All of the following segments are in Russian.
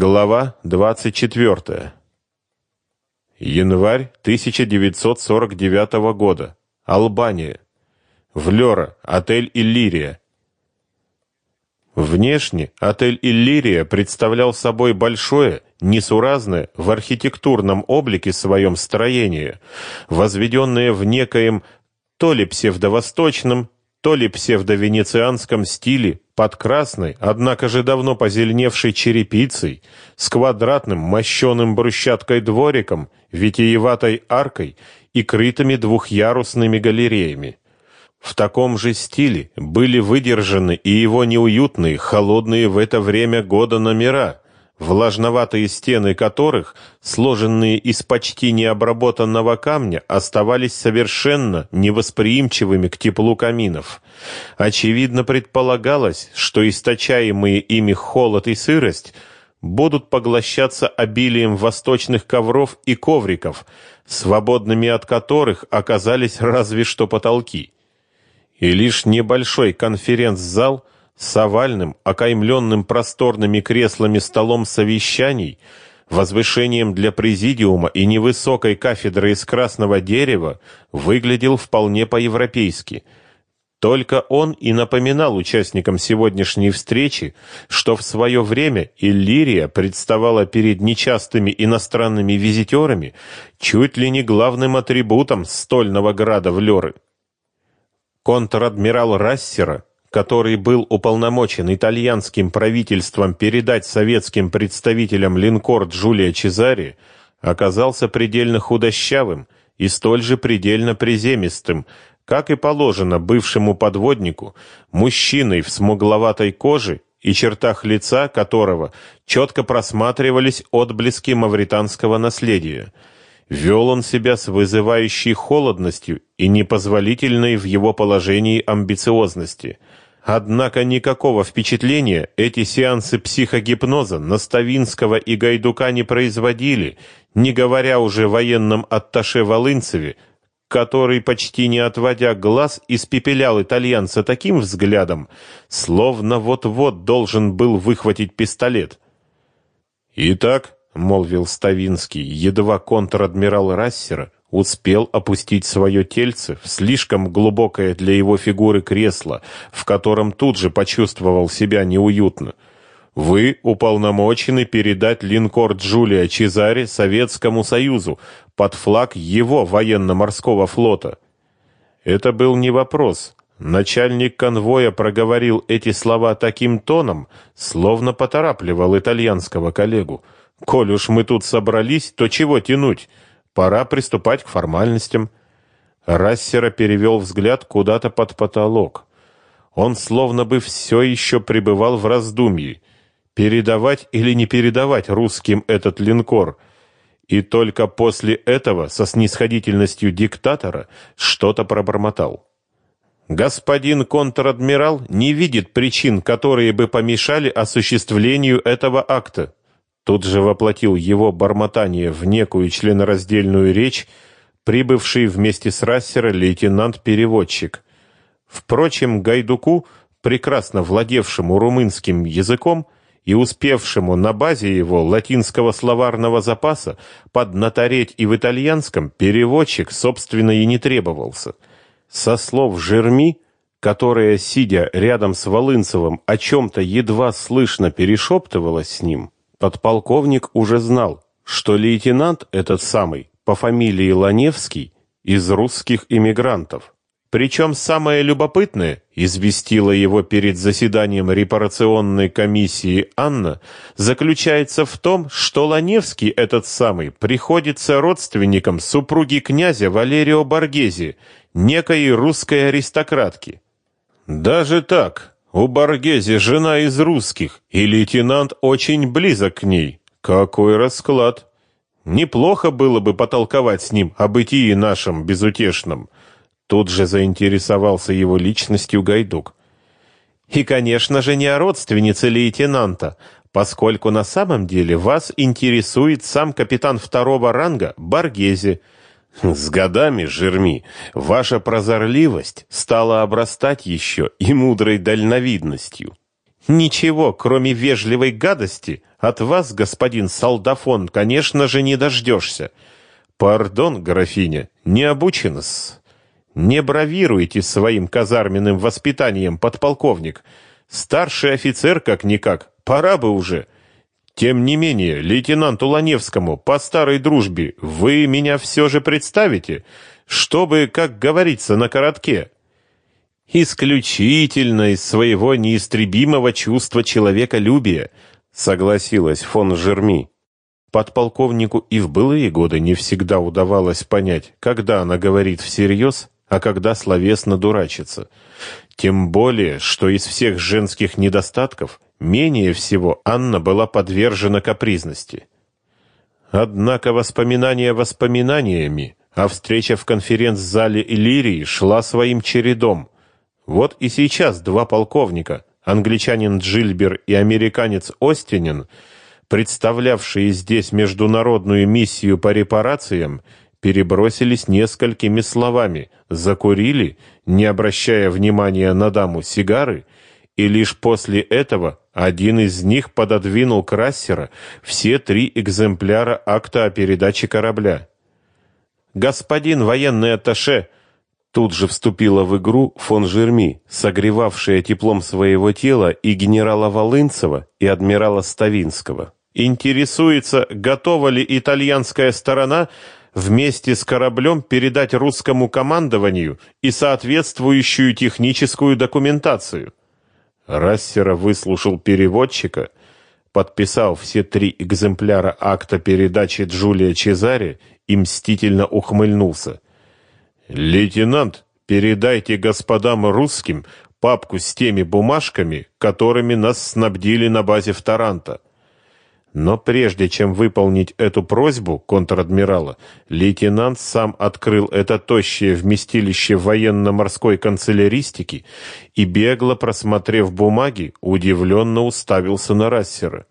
Глава 24. Январь 1949 года. Албания. Влёра, отель Иллирия. Внешне отель Иллирия представлял собой большое, несуразное в архитектурном облике своем строение, возведенное в некоем то ли псевдовосточном, то ли псевдовенецианском стиле, под красной, однако же давно позеленевшей черепицей, с квадратным мощеным брусчаткой двориком, витиеватой аркой и крытыми двухъярусными галереями. В таком же стиле были выдержаны и его неуютные, холодные в это время года номера, влажноватые стены которых, сложенные из почти необработанного камня, оставались совершенно невосприимчивыми к теплу каминов. Очевидно предполагалось, что источаемые ими холод и сырость будут поглощаться обилием восточных ковров и ковриков, свободными от которых оказались разве что потолки. И лишь небольшой конференц-зал – с овальным, окаймленным просторными креслами столом совещаний, возвышением для президиума и невысокой кафедрой из красного дерева выглядел вполне по-европейски. Только он и напоминал участникам сегодняшней встречи, что в свое время Иллирия представала перед нечастыми иностранными визитерами чуть ли не главным атрибутом стольного града Влёры. Контр-адмирал Рассера который был уполномочен итальянским правительством передать советским представителям линкор Джулия Чезари, оказался предельно худощавым и столь же предельно приземистым, как и положено бывшему подводнику, мужчиной в смугловатой коже и чертах лица которого четко просматривались отблески мавританского наследия – Вел он себя с вызывающей холодностью и непозволительной в его положении амбициозности. Однако никакого впечатления эти сеансы психогипноза на Ставинского и Гайдука не производили, не говоря уже о военном атташе Волынцеве, который, почти не отводя глаз, испепелял итальянца таким взглядом, словно вот-вот должен был выхватить пистолет. «Итак», молвил Ставинский, едва контр-адмирал Рассера успел опустить свое тельце в слишком глубокое для его фигуры кресло, в котором тут же почувствовал себя неуютно. Вы уполномочены передать линкор Джулия Чезаре Советскому Союзу под флаг его военно-морского флота. Это был не вопрос. Начальник конвоя проговорил эти слова таким тоном, словно поторапливал итальянского коллегу. Коль уж мы тут собрались, то чего тянуть? Пора приступать к формальностям. Рассера перевел взгляд куда-то под потолок. Он словно бы все еще пребывал в раздумье, передавать или не передавать русским этот линкор. И только после этого, со снисходительностью диктатора, что-то пробормотал. Господин контр-адмирал не видит причин, которые бы помешали осуществлению этого акта. Тут же воплотил его бормотание в некую членораздельную речь, прибывший вместе с Рассера лейтенант-переводчик. Впрочем, Гайдуку, прекрасно владевшему румынским языком и успевшему на базе его латинского словарного запаса поднатореть и в итальянском, переводчик, собственно, и не требовался. Со слов Жерми, которая, сидя рядом с Волынцевым, о чем-то едва слышно перешептывалась с ним, Подполковник уже знал, что лейтенант этот самый по фамилии Ланевский из русских иммигрантов. Причем самое любопытное, известила его перед заседанием репарационной комиссии Анна, заключается в том, что Ланевский этот самый приходится родственником супруги князя Валерио Боргези, некой русской аристократки. Даже так, у Боргези жена из русских, и лейтенант очень близок к ней. Какой расклад! Неплохо было бы потолковать с ним о бытии нашем безутешном. Тут же заинтересовался его личностью Гайдук. И, конечно же, не о родственнице лейтенанта, поскольку на самом деле вас интересует сам капитан второго ранга Боргези, с годами, Жерми, ваша прозорливость стала обрастать еще и мудрой дальновидностью. Ничего, кроме вежливой гадости, от вас, господин солдафон, конечно же, не дождешься. Пардон, графиня, не обучен-с. Не бравируйте своим казарменным воспитанием, подполковник. Старший офицер как-никак, пора бы уже. Тем не менее, лейтенанту Ланевскому, по старой дружбе, вы меня все же представите, чтобы, как говорится на коротке, исключительно из своего неистребимого чувства человеколюбия, согласилась фон Жерми. Подполковнику и в былые годы не всегда удавалось понять, когда она говорит всерьез, а когда словесно дурачится. Тем более, что из всех женских недостатков менее всего Анна была подвержена капризности. Однако воспоминания воспоминаниями, а встреча в конференц-зале Иллирии шла своим чередом. Вот и сейчас два полковника, англичанин Джильбер и американец Остинин, представлявшие здесь международную миссию по репарациям, перебросились несколькими словами, закурили, не обращая внимания на даму сигары, и лишь после этого один из них пододвинул Крассера все три экземпляра акта о передаче корабля. «Господин военный атташе!» Тут же вступила в игру фон Жерми, согревавшая теплом своего тела и генерала Волынцева, и адмирала Ставинского. Интересуется, готова ли итальянская сторона вместе с кораблем передать русскому командованию и соответствующую техническую документацию. Рассера выслушал переводчика, подписал все три экземпляра акта передачи Джулия Чезаре и мстительно ухмыльнулся. «Лейтенант, передайте господам русским папку с теми бумажками, которыми нас снабдили на базе в Таранто. Но прежде чем выполнить эту просьбу контр-адмирала, лейтенант сам открыл это тощее вместилище военно-морской канцеляристики и, бегло просмотрев бумаги, удивленно уставился на Рассера.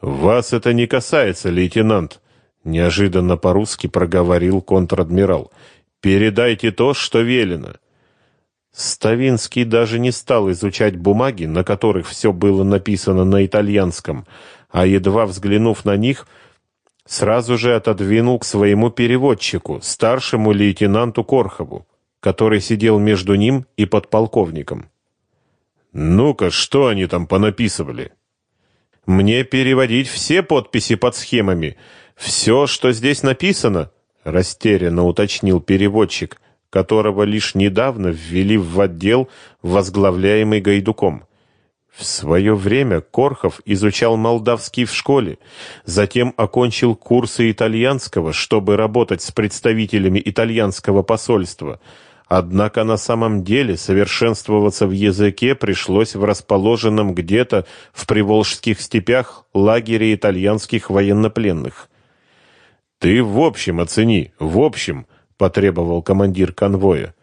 «Вас это не касается, лейтенант», — неожиданно по-русски проговорил контр-адмирал. «Передайте то, что велено». Ставинский даже не стал изучать бумаги, на которых все было написано на итальянском, — а едва взглянув на них, сразу же отодвинул к своему переводчику, старшему лейтенанту Корхову, который сидел между ним и подполковником. «Ну-ка, что они там понаписывали?» «Мне переводить все подписи под схемами. Все, что здесь написано», — растерянно уточнил переводчик, которого лишь недавно ввели в отдел, возглавляемый Гайдуком. В свое время Корхов изучал молдавский в школе, затем окончил курсы итальянского, чтобы работать с представителями итальянского посольства. Однако на самом деле совершенствоваться в языке пришлось в расположенном где-то в Приволжских степях лагере итальянских военнопленных. «Ты в общем оцени, в общем», — потребовал командир конвоя.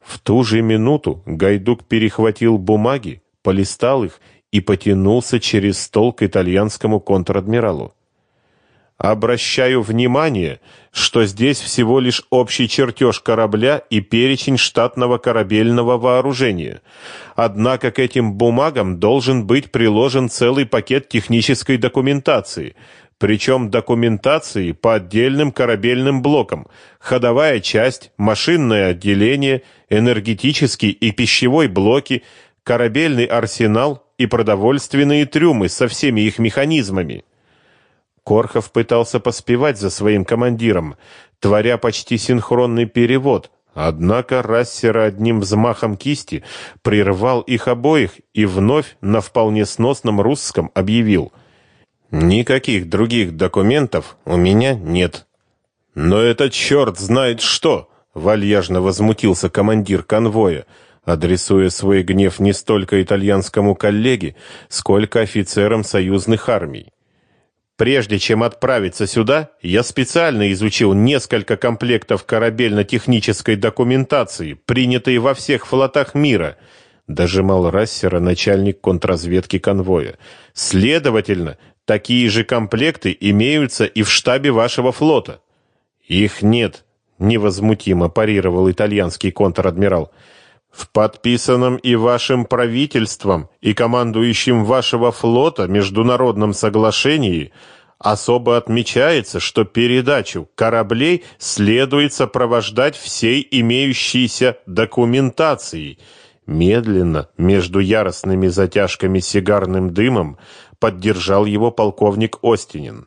В ту же минуту Гайдук перехватил бумаги, полистал их и потянулся через стол к итальянскому контр-адмиралу. Обращаю внимание, что здесь всего лишь общий чертеж корабля и перечень штатного корабельного вооружения. Однако к этим бумагам должен быть приложен целый пакет технической документации, причем документации по отдельным корабельным блокам, ходовая часть, машинное отделение, энергетический и пищевой блоки, корабельный арсенал и продовольственные трюмы со всеми их механизмами. Корхов пытался поспевать за своим командиром, творя почти синхронный перевод, однако Рассера одним взмахом кисти прервал их обоих и вновь на вполне сносном русском объявил «Никаких других документов у меня нет». «Но этот черт знает что!» — вальяжно возмутился командир конвоя — адресуя свой гнев не столько итальянскому коллеге, сколько офицерам союзных армий. Прежде чем отправиться сюда, я специально изучил несколько комплектов корабельно-технической документации, принятой во всех флотах мира, дожимал Рассера начальник контрразведки конвоя. Следовательно, такие же комплекты имеются и в штабе вашего флота. Их нет, невозмутимо парировал итальянский контр-адмирал. В подписанном и вашим правительством, и командующим вашего флота международном соглашении особо отмечается, что передачу кораблей следует сопровождать всей имеющейся документацией. Медленно, между яростными затяжками сигарным дымом, поддержал его полковник Остинин.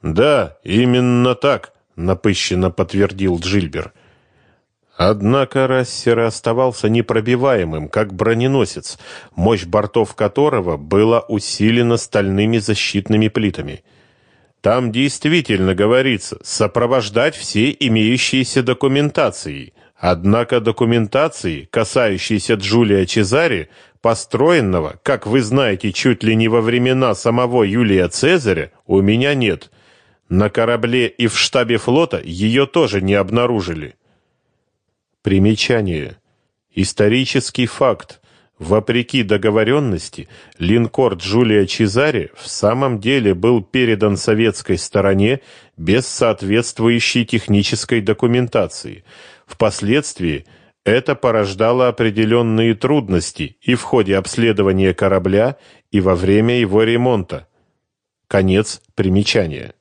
«Да, именно так», — напыщенно подтвердил Джильбер. Однако Рассер оставался непробиваемым, как броненосец, мощь бортов которого была усилена стальными защитными плитами. Там действительно говорится сопровождать все имеющиеся документации. Однако документации, касающиеся Джулия Чезари, построенного, как вы знаете, чуть ли не во времена самого Юлия Цезаря, у меня нет. На корабле и в штабе флота ее тоже не обнаружили. Примечание. Исторический факт. Вопреки договоренности, линкор Джулия Чезари в самом деле был передан советской стороне без соответствующей технической документации. Впоследствии это порождало определенные трудности и в ходе обследования корабля, и во время его ремонта. Конец примечания.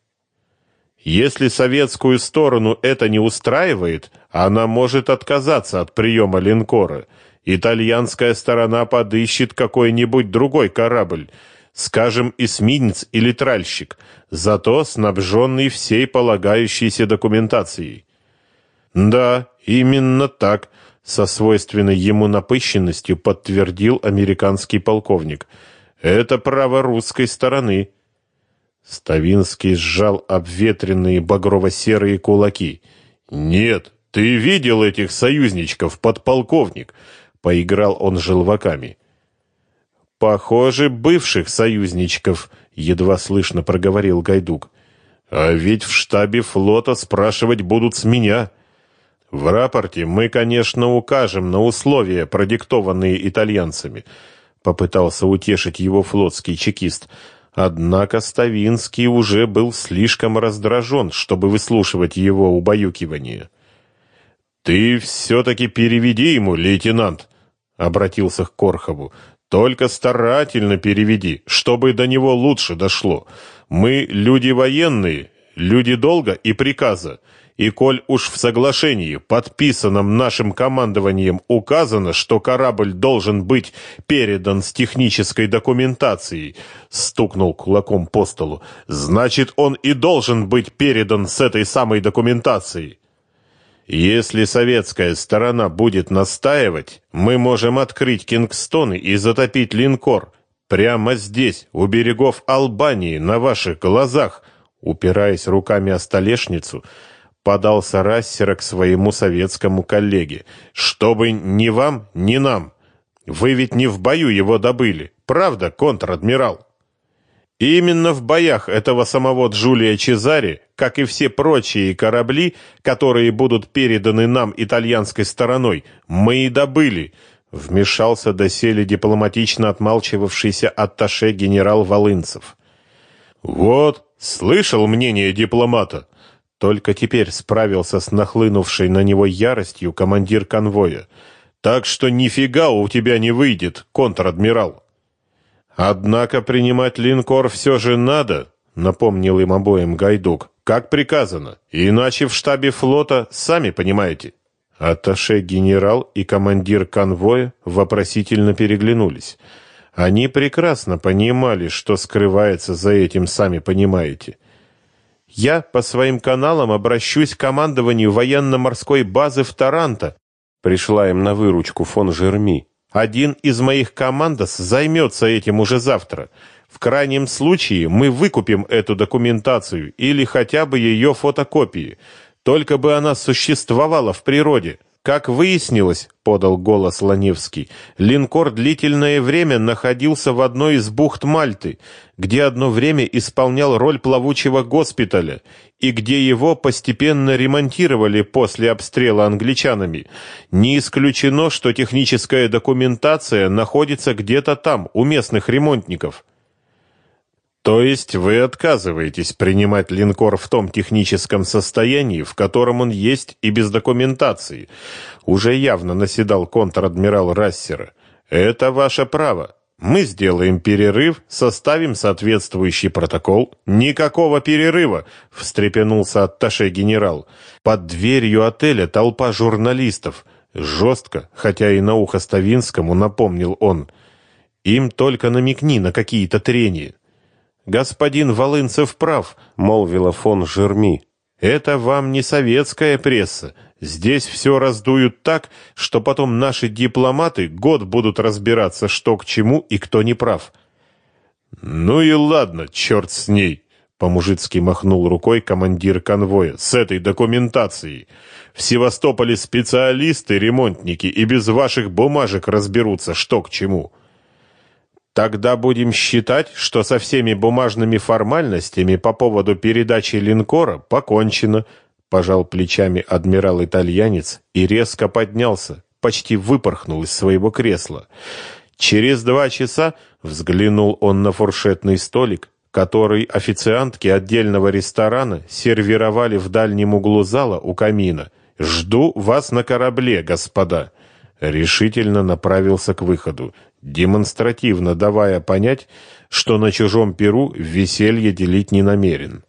Если советскую сторону это не устраивает, она может отказаться от приема линкора. Итальянская сторона подыщет какой-нибудь другой корабль, скажем, эсминец или тральщик, зато снабженный всей полагающейся документацией. Да, именно так, со свойственной ему напыщенностью подтвердил американский полковник. Это право русской стороны. Ставинский сжал обветренные багрово-серые кулаки. «Нет, ты видел этих союзничков, подполковник?» Поиграл он желваками. «Похоже, бывших союзничков», — едва слышно проговорил Гайдук. «А ведь в штабе флота спрашивать будут с меня». «В рапорте мы, конечно, укажем на условия, продиктованные итальянцами», — попытался утешить его флотский чекист. Однако Ставинский уже был слишком раздражен, чтобы выслушивать его убаюкивание. «Ты все-таки переведи ему, лейтенант», — обратился к Корхову. «Только старательно переведи, чтобы до него лучше дошло. Мы люди военные, люди долга и приказа. И коль уж в соглашении, подписанном нашим командованием, указано, что корабль должен быть передан с технической документацией, стукнул кулаком по столу, значит, он и должен быть передан с этой самой документацией. Если советская сторона будет настаивать, мы можем открыть Кингстоны и затопить линкор прямо здесь, у берегов Албании, на ваших глазах, упираясь руками о столешницу, подался Рассера к своему советскому коллеге. «Чтобы ни вам, ни нам. Вы ведь не в бою его добыли. Правда, контр-адмирал?» Именно в боях этого самого Джулия Чезари, как и все прочие корабли, которые будут переданы нам итальянской стороной, мы и добыли, вмешался доселе дипломатично отмалчивавшийся атташе генерал Волынцев. Вот, слышал мнение дипломата. Только теперь справился с нахлынувшей на него яростью командир конвоя. Так что нифига у тебя не выйдет, контр-адмирал. Однако принимать линкор все же надо, напомнил им обоим Гайдук, как приказано, иначе в штабе флота, сами понимаете. Атташе генерал и командир конвоя вопросительно переглянулись. Они прекрасно понимали, что скрывается за этим, сами понимаете. Я по своим каналам обращусь к командованию военно-морской базы в Таранто. Пришла им на выручку фон Жерми. Один из моих командос займется этим уже завтра. В крайнем случае мы выкупим эту документацию или хотя бы ее фотокопии. Только бы она существовала в природе. Как выяснилось, подал голос Ланевский, линкор длительное время находился в одной из бухт Мальты, где одно время исполнял роль плавучего госпиталя и где его постепенно ремонтировали после обстрела англичанами. Не исключено, что техническая документация находится где-то там, у местных ремонтников. То есть вы отказываетесь принимать линкор в том техническом состоянии, в котором он есть и без документации? Уже явно наседал контр-адмирал Рассера. Это ваше право. Мы сделаем перерыв, составим соответствующий протокол. Никакого перерыва, встрепенулся атташе генерал. Под дверью отеля толпа журналистов. Жестко, хотя и на ухо Ставинскому напомнил он. Им только намекни на какие-то трения. «Господин Волынцев прав», — молвила фон Жерми. «Это вам не советская пресса. Здесь все раздуют так, что потом наши дипломаты год будут разбираться, что к чему и кто не прав». «Ну и ладно, черт с ней», — по-мужицки махнул рукой командир конвоя, «с этой документацией. В Севастополе специалисты, ремонтники и без ваших бумажек разберутся, что к чему». Тогда будем считать, что со всеми бумажными формальностями по поводу передачи линкора покончено, пожал плечами адмирал-итальянец и резко поднялся, почти выпорхнул из своего кресла. Через два часа взглянул он на фуршетный столик, который официантки отдельного ресторана сервировали в дальнем углу зала у камина. «Жду вас на корабле, господа!» Решительно направился к выходу демонстративно давая понять, что на чужом перу веселье делить не намерен.